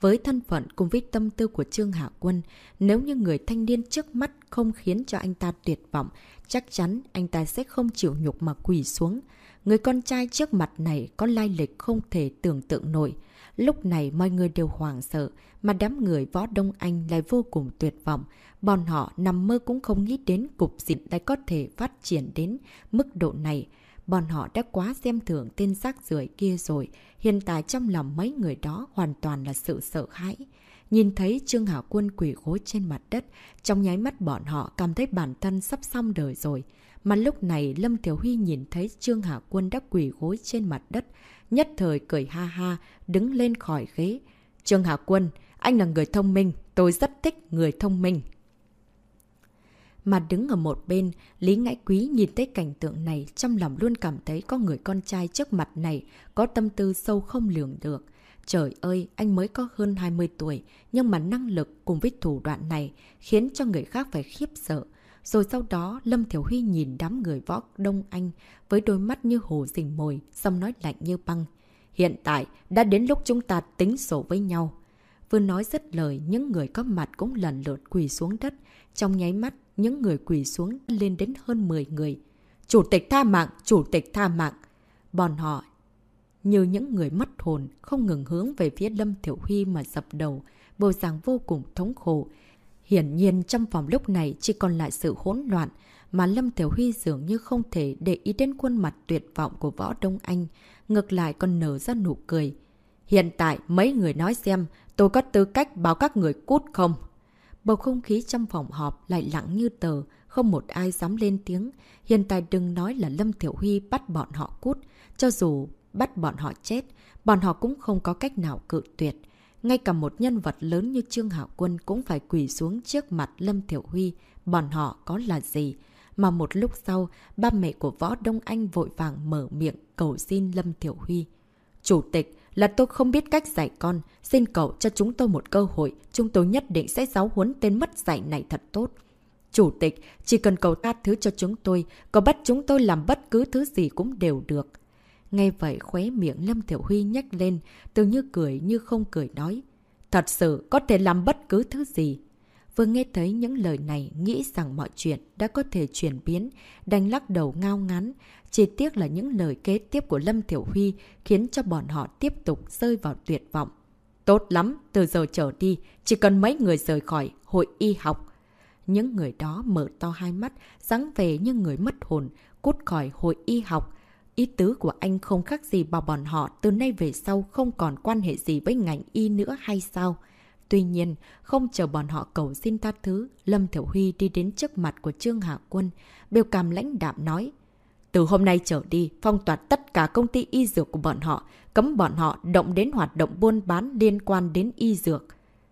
A: Với thân phận cùng với tâm tư của Trương Hạ Quân, nếu như người thanh niên trước mắt không khiến cho anh ta tuyệt vọng, chắc chắn anh ta sẽ không chịu nhục mà quỳ xuống. Người con trai trước mặt này có lai lịch không thể tưởng tượng nổi. Lúc này mọi người đều hoảng sợ, mà đám người võ Đông Anh lại vô cùng tuyệt vọng. Bọn họ nằm mơ cũng không nghĩ đến cục diện lại có thể phát triển đến mức độ này. Bọn họ đã quá xem thường tên rác rưởi kia rồi. Hiện tại trong lòng mấy người đó hoàn toàn là sự sợ hãi. Nhìn thấy Trương Hảo Quân quỷ gối trên mặt đất, trong nháy mắt bọn họ cảm thấy bản thân sắp xong đời rồi. Mà lúc này Lâm Tiểu Huy nhìn thấy Trương Hảo Quân đã quỷ gối trên mặt đất, nhất thời cười ha ha, đứng lên khỏi ghế. Trương Hạ Quân, anh là người thông minh, tôi rất thích người thông minh. Mà đứng ở một bên, Lý Ngãi Quý nhìn thấy cảnh tượng này trong lòng luôn cảm thấy có người con trai trước mặt này có tâm tư sâu không lường được. Trời ơi, anh mới có hơn 20 tuổi, nhưng mà năng lực cùng với thủ đoạn này khiến cho người khác phải khiếp sợ. Rồi sau đó, Lâm Thiểu Huy nhìn đám người võ Đông Anh với đôi mắt như hồ rình mồi, xong nói lạnh như băng. Hiện tại, đã đến lúc chúng ta tính sổ với nhau. Vừa nói rất lời, những người có mặt cũng lần lượt quỳ xuống đất. Trong nháy mắt, những người quỳ xuống lên đến hơn 10 người. Chủ tịch tha mạng, chủ tịch tha mạng. Bọn họ như những người mất hồn, không ngừng hướng về phía Lâm Thiểu Huy mà dập đầu, bộ dạng vô cùng thống khổ. Hiển nhiên trong phòng lúc này chỉ còn lại sự hỗn loạn, mà Lâm tiểu Huy dường như không thể để ý đến khuôn mặt tuyệt vọng của Võ Đông Anh, ngược lại còn nở ra nụ cười. Hiện tại mấy người nói xem, tôi có tư cách báo các người cút không? Bầu không khí trong phòng họp lại lặng như tờ, không một ai dám lên tiếng. Hiện tại đừng nói là Lâm Thiểu Huy bắt bọn họ cút, cho dù bắt bọn họ chết, bọn họ cũng không có cách nào cự tuyệt. Ngay cả một nhân vật lớn như Trương hạo Quân cũng phải quỳ xuống trước mặt Lâm Thiểu Huy, bọn họ có là gì? Mà một lúc sau, ba mẹ của Võ Đông Anh vội vàng mở miệng cầu xin Lâm Tiểu Huy. Chủ tịch, là tôi không biết cách dạy con. Xin cậu cho chúng tôi một cơ hội. Chúng tôi nhất định sẽ giáo huấn tên mất dạy này thật tốt. Chủ tịch, chỉ cần cầu tha thứ cho chúng tôi, có bắt chúng tôi làm bất cứ thứ gì cũng đều được. Nghe vậy khóe miệng Lâm Thiểu Huy nhách lên, từ như cười như không cười nói. Thật sự có thể làm bất cứ thứ gì. Vừa nghe thấy những lời này nghĩ rằng mọi chuyện đã có thể chuyển biến, đành lắc đầu ngao ngắn. Chỉ tiếc là những lời kế tiếp của Lâm Thiểu Huy khiến cho bọn họ tiếp tục rơi vào tuyệt vọng. Tốt lắm, từ giờ trở đi, chỉ cần mấy người rời khỏi hội y học. Những người đó mở to hai mắt, rắn về như người mất hồn, cút khỏi hội y học. Ý tứ của anh không khác gì bảo bọn họ từ nay về sau không còn quan hệ gì với ngành y nữa hay sao? Tuy nhiên, không chờ bọn họ cầu xin tha thứ, Lâm Thiểu Huy đi đến trước mặt của Trương Hạ Quân, biểu cảm lãnh đạm nói. Từ hôm nay trở đi, phong tỏa tất cả công ty y dược của bọn họ, cấm bọn họ động đến hoạt động buôn bán liên quan đến y dược.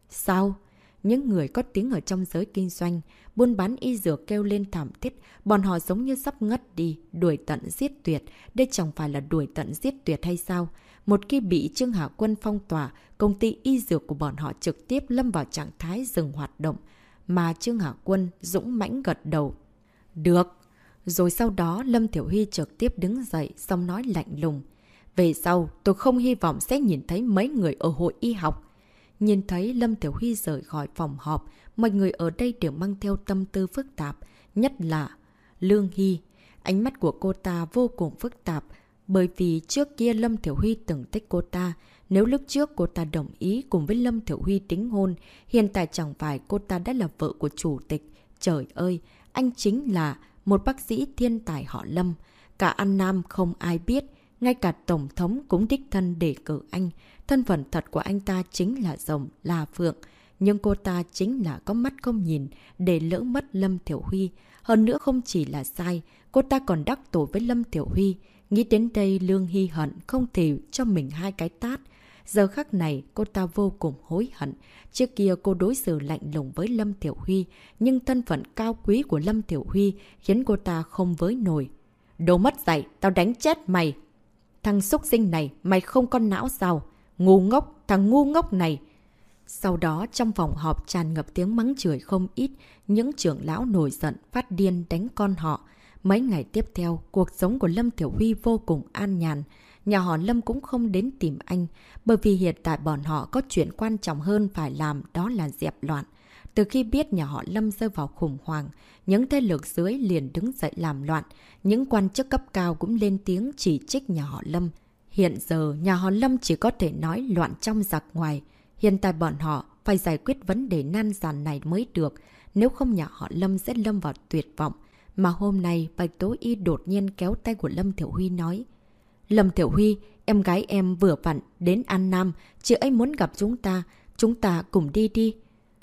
A: Sao? Những người có tiếng ở trong giới kinh doanh, buôn bán y dược kêu lên thảm thiết, bọn họ giống như sắp ngất đi, đuổi tận giết tuyệt. Đây chẳng phải là đuổi tận giết tuyệt hay sao? Một khi bị Trương Hạ Quân phong tỏa, công ty y dược của bọn họ trực tiếp lâm vào trạng thái dừng hoạt động. Mà Trương Hạ Quân dũng mãnh gật đầu. Được. Rồi sau đó Lâm Thiểu Huy trực tiếp đứng dậy, xong nói lạnh lùng. Về sau, tôi không hy vọng sẽ nhìn thấy mấy người ở hội y học. Nhìn thấy Lâm Tiểu Huy rời khỏi phòng họp, mọi người ở đây đều mang theo tâm tư phức tạp, nhất là Lương Hy. Ánh mắt của cô ta vô cùng phức tạp, bởi vì trước kia Lâm Thiểu Huy từng thích cô ta. Nếu lúc trước cô ta đồng ý cùng với Lâm Thiểu Huy tính hôn, hiện tại chẳng phải cô ta đã là vợ của chủ tịch. Trời ơi, anh chính là một bác sĩ thiên tài họ Lâm. Cả An Nam không ai biết, ngay cả Tổng thống cũng đích thân đề cử anh. Thân phận thật của anh ta chính là rồng, là phượng. Nhưng cô ta chính là có mắt không nhìn để lỡ mất Lâm Thiểu Huy. Hơn nữa không chỉ là sai, cô ta còn đắc tội với Lâm Thiểu Huy. Nghĩ đến đây Lương Hy hận không thể cho mình hai cái tát. Giờ khắc này cô ta vô cùng hối hận. Trước kia cô đối xử lạnh lùng với Lâm Tiểu Huy, nhưng thân phận cao quý của Lâm Tiểu Huy khiến cô ta không với nổi. Đồ mất dạy, tao đánh chết mày. Thằng xúc sinh này, mày không con não sao? Ngu ngốc, thằng ngu ngốc này. Sau đó trong phòng họp tràn ngập tiếng mắng chửi không ít, những trưởng lão nổi giận phát điên đánh con họ. Mấy ngày tiếp theo, cuộc sống của Lâm Tiểu Huy vô cùng an nhàn. Nhà họ Lâm cũng không đến tìm anh, bởi vì hiện tại bọn họ có chuyện quan trọng hơn phải làm đó là dẹp loạn. Từ khi biết nhà họ Lâm rơi vào khủng hoảng, những thế lực dưới liền đứng dậy làm loạn. Những quan chức cấp cao cũng lên tiếng chỉ trích nhà họ Lâm. Hiện giờ, nhà họ Lâm chỉ có thể nói loạn trong giặc ngoài. Hiện tại bọn họ phải giải quyết vấn đề nan giàn này mới được, nếu không nhà họ Lâm sẽ lâm vào tuyệt vọng. Mà hôm nay, Bạch Tố Y đột nhiên kéo tay của Lâm Thiểu Huy nói. Lâm Thiểu Huy, em gái em vừa vặn đến An Nam, chị ấy muốn gặp chúng ta, chúng ta cùng đi đi.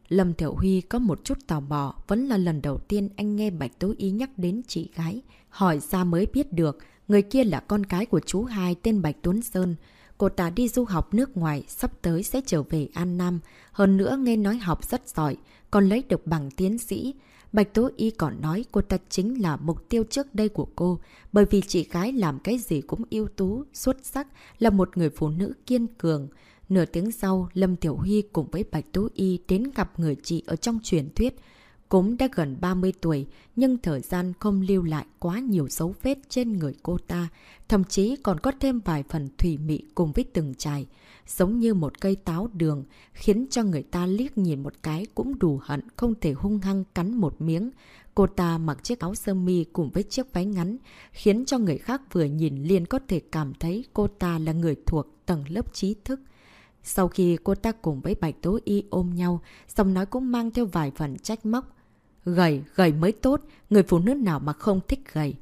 A: Lâm Thiểu Huy có một chút tò mò, vẫn là lần đầu tiên anh nghe Bạch Tố Y nhắc đến chị gái. Hỏi ra mới biết được, người kia là con cái của chú hai tên Bạch Tuấn Sơn. Cô ta đi du học nước ngoài, sắp tới sẽ trở về An Nam. Hơn nữa nghe nói học rất giỏi, còn lấy được bằng tiến sĩ. Bạch Tố Y còn nói cô ta chính là mục tiêu trước đây của cô, bởi vì chị gái làm cái gì cũng ưu tú, xuất sắc, là một người phụ nữ kiên cường. Nửa tiếng sau, Lâm Tiểu Huy cùng với Bạch Tố Y đến gặp người chị ở trong truyền thuyết. Cũng đã gần 30 tuổi, nhưng thời gian không lưu lại quá nhiều dấu vết trên người cô ta, thậm chí còn có thêm vài phần thủy mị cùng với từng trài giống như một cây táo đường, khiến cho người ta liếc nhìn một cái cũng đủ hận, không thể hung hăng cắn một miếng. Cô ta mặc chiếc áo sơ mi cùng với chiếc váy ngắn, khiến cho người khác vừa nhìn liền có thể cảm thấy cô ta là người thuộc tầng lớp trí thức. Sau khi cô ta cùng với Bạch Tố Y ôm nhau, giọng nói cũng mang theo vài phần trách móc. Gầy, gầy mới tốt, người phụ nữ nào mà không thích gầy.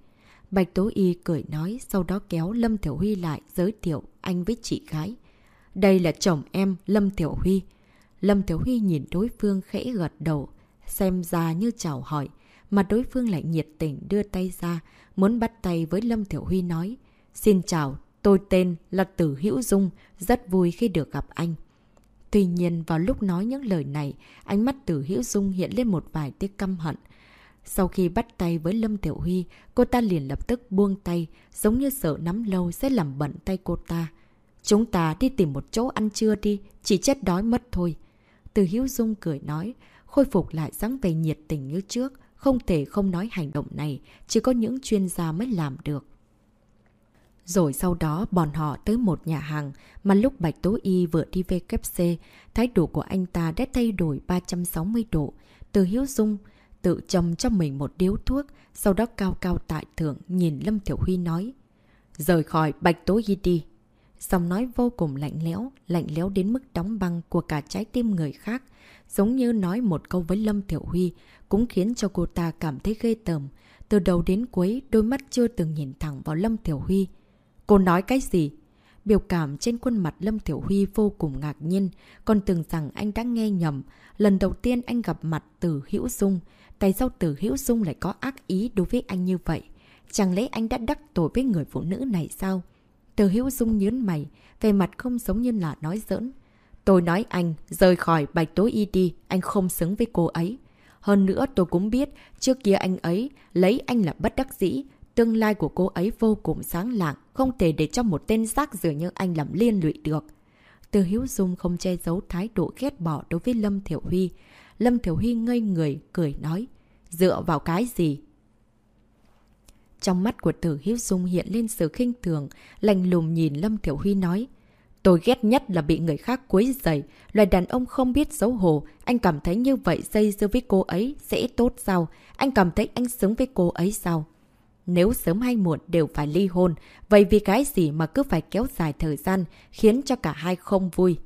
A: Bạch Tố Y cười nói, sau đó kéo Lâm Thiểu Huy lại giới thiệu anh với chị gái. Đây là chồng em, Lâm Tiểu Huy. Lâm Tiểu Huy nhìn đối phương khẽ gật đầu, xem ra như chào hỏi, mà đối phương lại nhiệt tình đưa tay ra, muốn bắt tay với Lâm Tiểu Huy nói. Xin chào, tôi tên là Tử Hữu Dung, rất vui khi được gặp anh. Tuy nhiên vào lúc nói những lời này, ánh mắt Tử Hữu Dung hiện lên một vài tiếc căm hận. Sau khi bắt tay với Lâm Tiểu Huy, cô ta liền lập tức buông tay, giống như sợ nắm lâu sẽ làm bẩn tay cô ta. Chúng ta đi tìm một chỗ ăn trưa đi, chỉ chết đói mất thôi. Từ Hiếu Dung cười nói, khôi phục lại dáng vẻ nhiệt tình như trước, không thể không nói hành động này, chỉ có những chuyên gia mới làm được. Rồi sau đó bọn họ tới một nhà hàng mà lúc Bạch Tố Y vừa đi về KFC, thái độ của anh ta đã thay đổi 360 độ. Từ Hiếu Dung tự châm cho mình một điếu thuốc, sau đó cao cao tại thượng nhìn Lâm Thiểu Huy nói. Rời khỏi Bạch Tố Y đi. Xong nói vô cùng lạnh lẽo, lạnh lẽo đến mức đóng băng của cả trái tim người khác. Giống như nói một câu với Lâm Thiểu Huy cũng khiến cho cô ta cảm thấy ghê tởm. Từ đầu đến cuối, đôi mắt chưa từng nhìn thẳng vào Lâm Thiểu Huy. Cô nói cái gì? Biểu cảm trên khuôn mặt Lâm Thiểu Huy vô cùng ngạc nhiên, còn tưởng rằng anh đã nghe nhầm. Lần đầu tiên anh gặp mặt từ Hữu Dung, tại sao từ Hữu Dung lại có ác ý đối với anh như vậy? Chẳng lẽ anh đã đắc tội với người phụ nữ này sao? Từ Hữu Dung nhớn mày, về mặt không giống như là nói giỡn. Tôi nói anh, rời khỏi bạch tối y đi, anh không xứng với cô ấy. Hơn nữa tôi cũng biết, trước kia anh ấy lấy anh là bất đắc dĩ, Tương lai của cô ấy vô cùng sáng lạng, không thể để cho một tên xác rửa như anh làm liên lụy được. Từ Hiếu Dung không che giấu thái độ ghét bỏ đối với Lâm Thiểu Huy. Lâm Thiểu Huy ngây người, cười nói. Dựa vào cái gì? Trong mắt của Từ Hiếu Dung hiện lên sự khinh thường, lành lùng nhìn Lâm Thiểu Huy nói. Tôi ghét nhất là bị người khác quấy dày. Loài đàn ông không biết xấu hổ. Anh cảm thấy như vậy dây dưa với cô ấy sẽ tốt sao? Anh cảm thấy anh xứng với cô ấy sao? Nếu sớm hay muộn đều phải ly hôn, vậy vì cái gì mà cứ phải kéo dài thời gian, khiến cho cả hai không vui.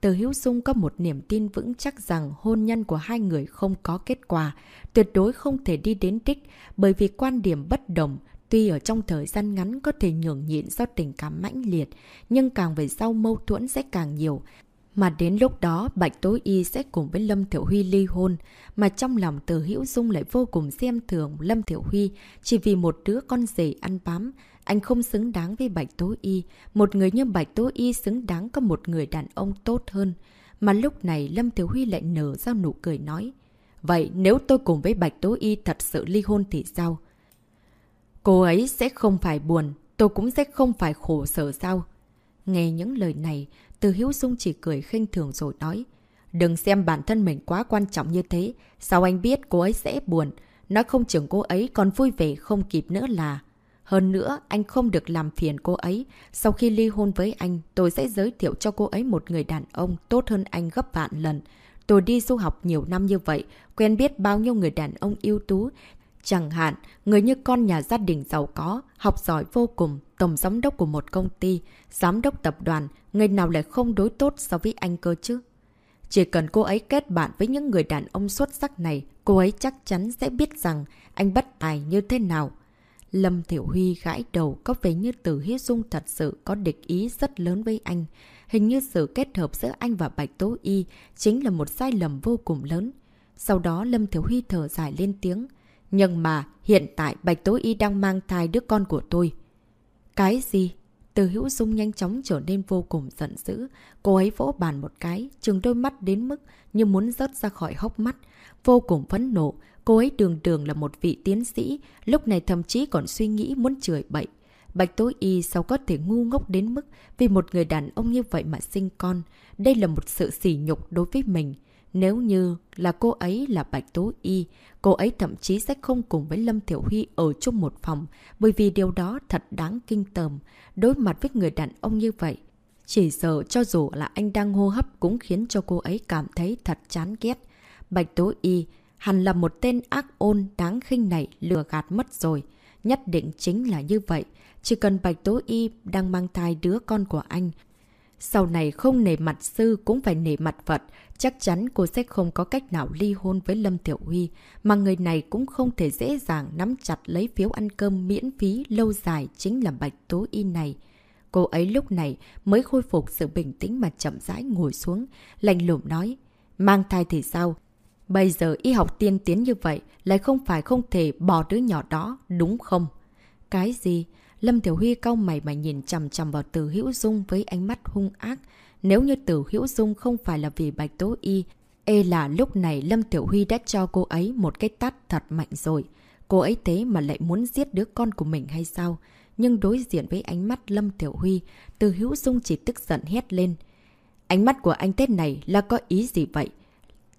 A: Từ Hiếu Dung có một niềm tin vững chắc rằng hôn nhân của hai người không có kết quả, tuyệt đối không thể đi đến đích bởi vì quan điểm bất đồng, tuy ở trong thời gian ngắn có thể nhường nhịn do tình cảm mãnh liệt, nhưng càng về sau mâu thuẫn sẽ càng nhiều. Mà đến lúc đó, Bạch Tố Y sẽ cùng với Lâm Thiểu Huy ly hôn, mà trong lòng Từ Hữu Dung lại vô cùng xem thường Lâm Thiểu Huy chỉ vì một đứa con rể ăn bám. Anh không xứng đáng với Bạch Tố Y, một người như Bạch Tố Y xứng đáng có một người đàn ông tốt hơn. Mà lúc này Lâm Thiểu Huy lại nở ra nụ cười nói, Vậy nếu tôi cùng với Bạch Tố Y thật sự ly hôn thì sao? Cô ấy sẽ không phải buồn, tôi cũng sẽ không phải khổ sở sao? Nghe những lời này, từ Hiếu Dung chỉ cười khinh thường rồi nói. Đừng xem bản thân mình quá quan trọng như thế. Sao anh biết cô ấy sẽ buồn? Nói không chừng cô ấy còn vui vẻ không kịp nữa là... Hơn nữa, anh không được làm phiền cô ấy. Sau khi ly hôn với anh, tôi sẽ giới thiệu cho cô ấy một người đàn ông tốt hơn anh gấp vạn lần. Tôi đi du học nhiều năm như vậy, quen biết bao nhiêu người đàn ông ưu tú. Chẳng hạn, người như con nhà gia đình giàu có, học giỏi vô cùng, tổng giám đốc của một công ty, giám đốc tập đoàn, người nào lại không đối tốt so với anh cơ chứ? Chỉ cần cô ấy kết bạn với những người đàn ông xuất sắc này, cô ấy chắc chắn sẽ biết rằng anh bất tài như thế nào. Lâm Thiểu Huy gãi đầu có vẻ như từ Hiết Dung thật sự có địch ý rất lớn với anh. Hình như sự kết hợp giữa anh và Bạch Tố Y chính là một sai lầm vô cùng lớn. Sau đó Lâm Thiểu Huy thở dài lên tiếng. Nhưng mà hiện tại Bạch Tố Y đang mang thai đứa con của tôi. Cái gì? Từ hữu dung nhanh chóng trở nên vô cùng giận dữ. Cô ấy vỗ bàn một cái, trừng đôi mắt đến mức như muốn rớt ra khỏi hốc mắt. Vô cùng phấn nộ, cô ấy đường đường là một vị tiến sĩ, lúc này thậm chí còn suy nghĩ muốn chửi bậy. Bạch Tố Y sao có thể ngu ngốc đến mức vì một người đàn ông như vậy mà sinh con. Đây là một sự sỉ nhục đối với mình. Nếu như là cô ấy là Bạch Tố Y, cô ấy thậm chí sẽ không cùng với Lâm Thiểu Huy ở chung một phòng, bởi vì điều đó thật đáng kinh tởm. Đối mặt với người đàn ông như vậy, chỉ sợ cho dù là anh đang hô hấp cũng khiến cho cô ấy cảm thấy thật chán ghét. Bạch Tố Y hẳn là một tên ác ôn đáng khinh này lừa gạt mất rồi. Nhất định chính là như vậy. Chỉ cần Bạch Tố Y đang mang thai đứa con của anh, sau này không nể mặt sư cũng phải nể mặt Phật, chắc chắn cô sẽ không có cách nào ly hôn với Lâm Tiểu Huy, mà người này cũng không thể dễ dàng nắm chặt lấy phiếu ăn cơm miễn phí lâu dài chính là Bạch Tố Y này. Cô ấy lúc này mới khôi phục sự bình tĩnh mà chậm rãi ngồi xuống, lạnh lùng nói, mang thai thì sao? Bây giờ y học tiên tiến như vậy lại không phải không thể bỏ đứa nhỏ đó, đúng không? Cái gì? Lâm Tiểu Huy cau mày mà nhìn chầm chầm vào Từ Hữu Dung với ánh mắt hung ác. Nếu như Từ Hữu Dung không phải là vì Bạch Tố Y, e là lúc này Lâm Tiểu Huy đã cho cô ấy một cái tát thật mạnh rồi. Cô ấy thế mà lại muốn giết đứa con của mình hay sao? Nhưng đối diện với ánh mắt Lâm Tiểu Huy, từ hữu dung chỉ tức giận hét lên. Ánh mắt của anh Tết này là có ý gì vậy?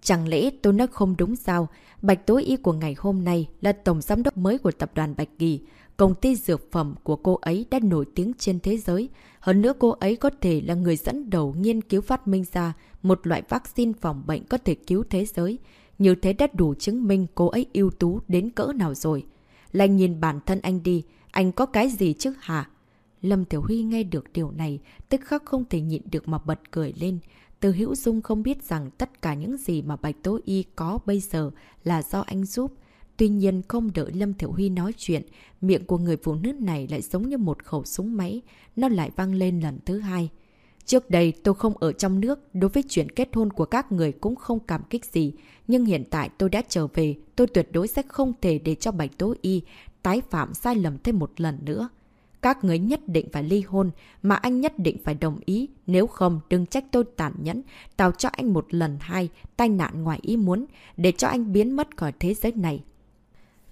A: Chẳng lẽ tôi nói không đúng sao? Bạch Tối Y của ngày hôm nay là tổng giám đốc mới của tập đoàn Bạch Kỳ. Công ty dược phẩm của cô ấy đã nổi tiếng trên thế giới. Hơn nữa cô ấy có thể là người dẫn đầu nghiên cứu phát minh ra một loại vaccine phòng bệnh có thể cứu thế giới. Như thế đã đủ chứng minh cô ấy ưu tú đến cỡ nào rồi. Lại nhìn bản thân anh đi, anh có cái gì chứ hả? Lâm Tiểu Huy nghe được điều này, tức khắc không thể nhịn được mà bật cười lên. Từ Hữu Dung không biết rằng tất cả những gì mà Bạch Tố Y có bây giờ là do anh giúp. Tuy nhiên không đợi Lâm Thiểu Huy nói chuyện, miệng của người phụ nữ này lại giống như một khẩu súng máy, nó lại vang lên lần thứ hai. Trước đây tôi không ở trong nước, đối với chuyện kết hôn của các người cũng không cảm kích gì. Nhưng hiện tại tôi đã trở về, tôi tuyệt đối sẽ không thể để cho Bạch Tố Y tái phạm sai lầm thêm một lần nữa. Các người nhất định phải ly hôn, mà anh nhất định phải đồng ý. Nếu không, đừng trách tôi tàn nhẫn, tạo cho anh một lần hai, tai nạn ngoài ý muốn, để cho anh biến mất khỏi thế giới này.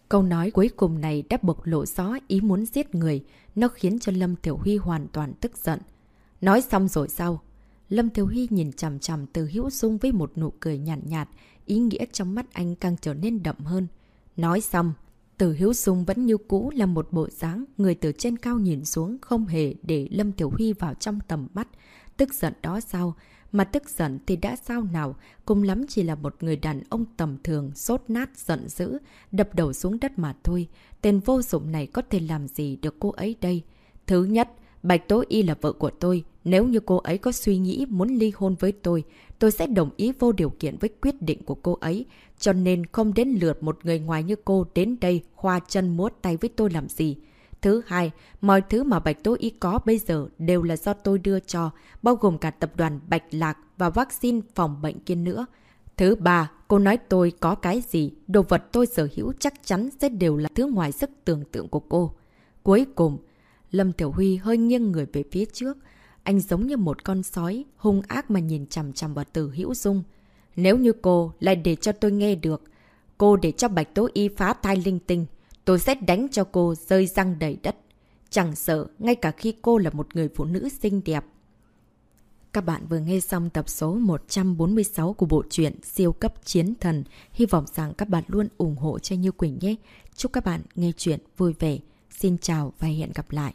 A: Câu nói cuối cùng này đã bộc lộ rõ ý muốn giết người, nó khiến cho Lâm Tiểu Huy hoàn toàn tức giận. Nói xong rồi sao? Lâm Tiểu Huy nhìn chằm chằm từ hữu dung với một nụ cười nhạt nhạt, ý nghĩa trong mắt anh càng trở nên đậm hơn. Nói xong, từ Hiếu Dung vẫn như cũ là một bộ dáng, người từ trên cao nhìn xuống không hề để Lâm Tiểu Huy vào trong tầm mắt. Tức giận đó sao? Mà tức giận thì đã sao nào, cùng lắm chỉ là một người đàn ông tầm thường, sốt nát, giận dữ, đập đầu xuống đất mà thôi. Tên vô dụng này có thể làm gì được cô ấy đây? Thứ nhất, Bạch Tố Y là vợ của tôi. Nếu như cô ấy có suy nghĩ muốn ly hôn với tôi, tôi sẽ đồng ý vô điều kiện với quyết định của cô ấy. Cho nên không đến lượt một người ngoài như cô đến đây khoa chân múa tay với tôi làm gì. Thứ hai, mọi thứ mà Bạch Tố Y có bây giờ đều là do tôi đưa cho, bao gồm cả tập đoàn Bạch Lạc và vaccine phòng bệnh kia nữa. Thứ ba, cô nói tôi có cái gì, đồ vật tôi sở hữu chắc chắn sẽ đều là thứ ngoài sức tưởng tượng của cô. Cuối cùng, Lâm Tiểu Huy hơi nghiêng người về phía trước. Anh giống như một con sói, hung ác mà nhìn chằm chằm vào từ hữu dung. Nếu như cô lại để cho tôi nghe được, cô để cho Bạch Tố Y phá thai linh tinh, tôi sẽ đánh cho cô rơi răng đầy đất. Chẳng sợ, ngay cả khi cô là một người phụ nữ xinh đẹp. Các bạn vừa nghe xong tập số 146 của bộ truyện Siêu cấp chiến thần. Hy vọng rằng các bạn luôn ủng hộ cho Như Quỳnh nhé. Chúc các bạn nghe chuyện vui vẻ. Xin chào và hẹn gặp lại.